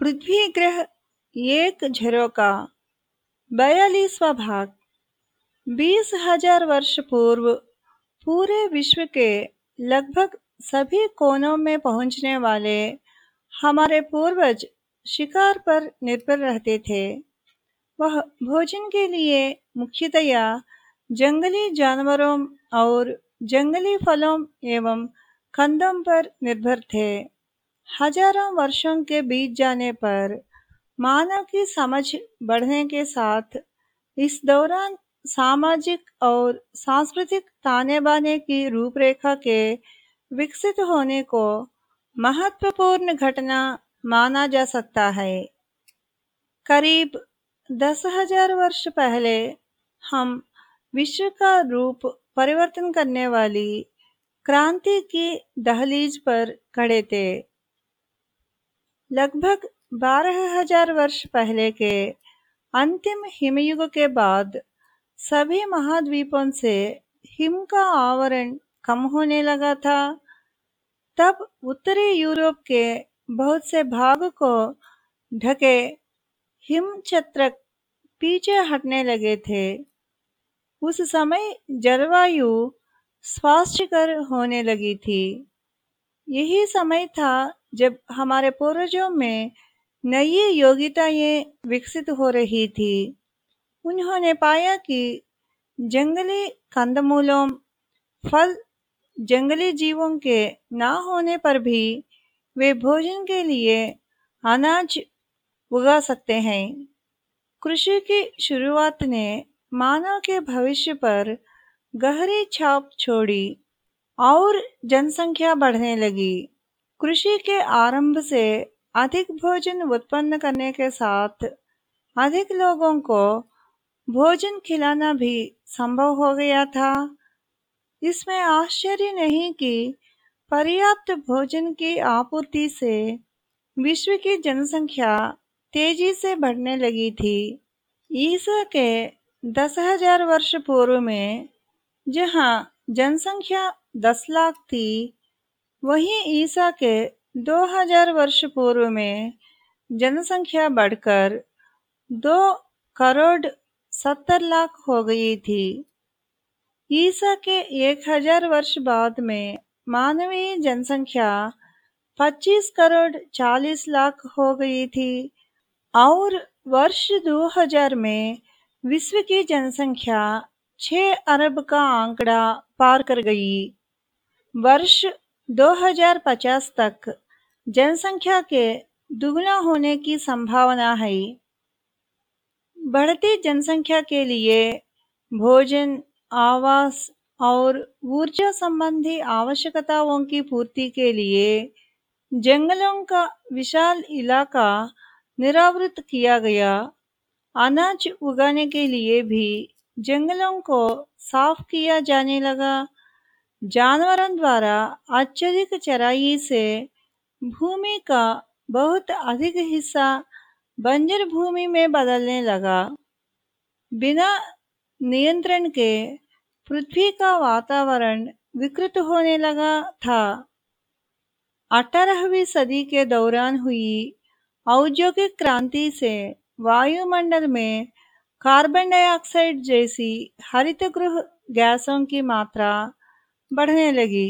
पृथ्वी ग्रह एक झरोका बयालीसवा भाग। बीस हज़ार वर्ष पूर्व, पूरे विश्व के लगभग सभी कोनों में पहुँचने वाले हमारे पूर्वज शिकार पर निर्भर रहते थे। वह भोजन के लिए मुख्यतया जंगली जानवरों और जंगली फलों एवं कंदों पर निर्भर थे। हज़ारों वर्षों के बीत जाने पर मानव की समझ बढ़ने के साथ इस दौरान सामाजिक और सांस्कृतिक ताने बाने की रूपरेखा के विकसित होने को महत्वपूर्ण घटना माना जा सकता है। करीब दस हज़ार वर्ष पहले हम विश्व का रूप परिवर्तन करने वाली क्रांति की दहलीज पर खड़े थे। लगभग बारह हज़ार वर्ष पहले के अंतिम हिमयुग के बाद सभी महाद्वीपों से हिम का आवरण कम होने लगा था। तब उत्तरी यूरोप के बहुत से भाग को ढके हिम छत्रक पीछे हटने लगे थे। उस समय जलवायु स्वास्थ्यकर होने लगी थी। यही समय था जब हमारे पूर्वजों में नई योग्यताएँ विकसित हो रही थी, उन्होंने पाया कि जंगली कंदमूलों, फल जंगली जीवों के ना होने पर भी वे भोजन के लिए अनाज उगा सकते हैं। कृषि की शुरुआत ने मानव के भविष्य पर गहरी छाप छोड़ी और जनसंख्या बढ़ने लगी। कृषि के आरंभ से अधिक भोजन उत्पन्न करने के साथ अधिक लोगों को भोजन खिलाना भी संभव हो गया था। इसमें आश्चर्य नहीं कि पर्याप्त भोजन की आपूर्ति से विश्व की जनसंख्या तेज़ी से बढ़ने लगी थी। ईसा के दस हज़ार वर्ष पूर्व में जहाँ जनसंख्या दस लाख थी वहीं ईसा के 2000 वर्ष पूर्व में जनसंख्या बढ़कर दो करोड़ सत्तर लाख हो गई थी। ईसा के एक हज़ार वर्ष बाद में मानवीय जनसंख्या 25 करोड़ 40 लाख हो गई थी और वर्ष 2000 में विश्व की जनसंख्या 6 अरब का आंकड़ा पार कर गई। वर्ष 2050 तक जनसंख्या के दुगना होने की संभावना है। बढ़ती जनसंख्या के लिए भोजन, आवास और ऊर्जा संबंधी आवश्यकताओं की पूर्ति के लिए जंगलों का विशाल इलाका निरावृत किया गया। अनाज उगाने के लिए भी जंगलों को साफ़ किया जाने लगा। जानवरों द्वारा अत्यधिक चराई से भूमि का बहुत अधिक हिस्सा बंजर भूमि में बदलने लगा। बिना नियंत्रण के पृथ्वी का वातावरण विकृत होने लगा था। अठारहवीं सदी के दौरान हुई औद्योगिक क्रांति से वायुमंडल में कार्बन डाइऑक्साइड जैसी हरित गृह गैसों की मात्रा बढ़ने लगी।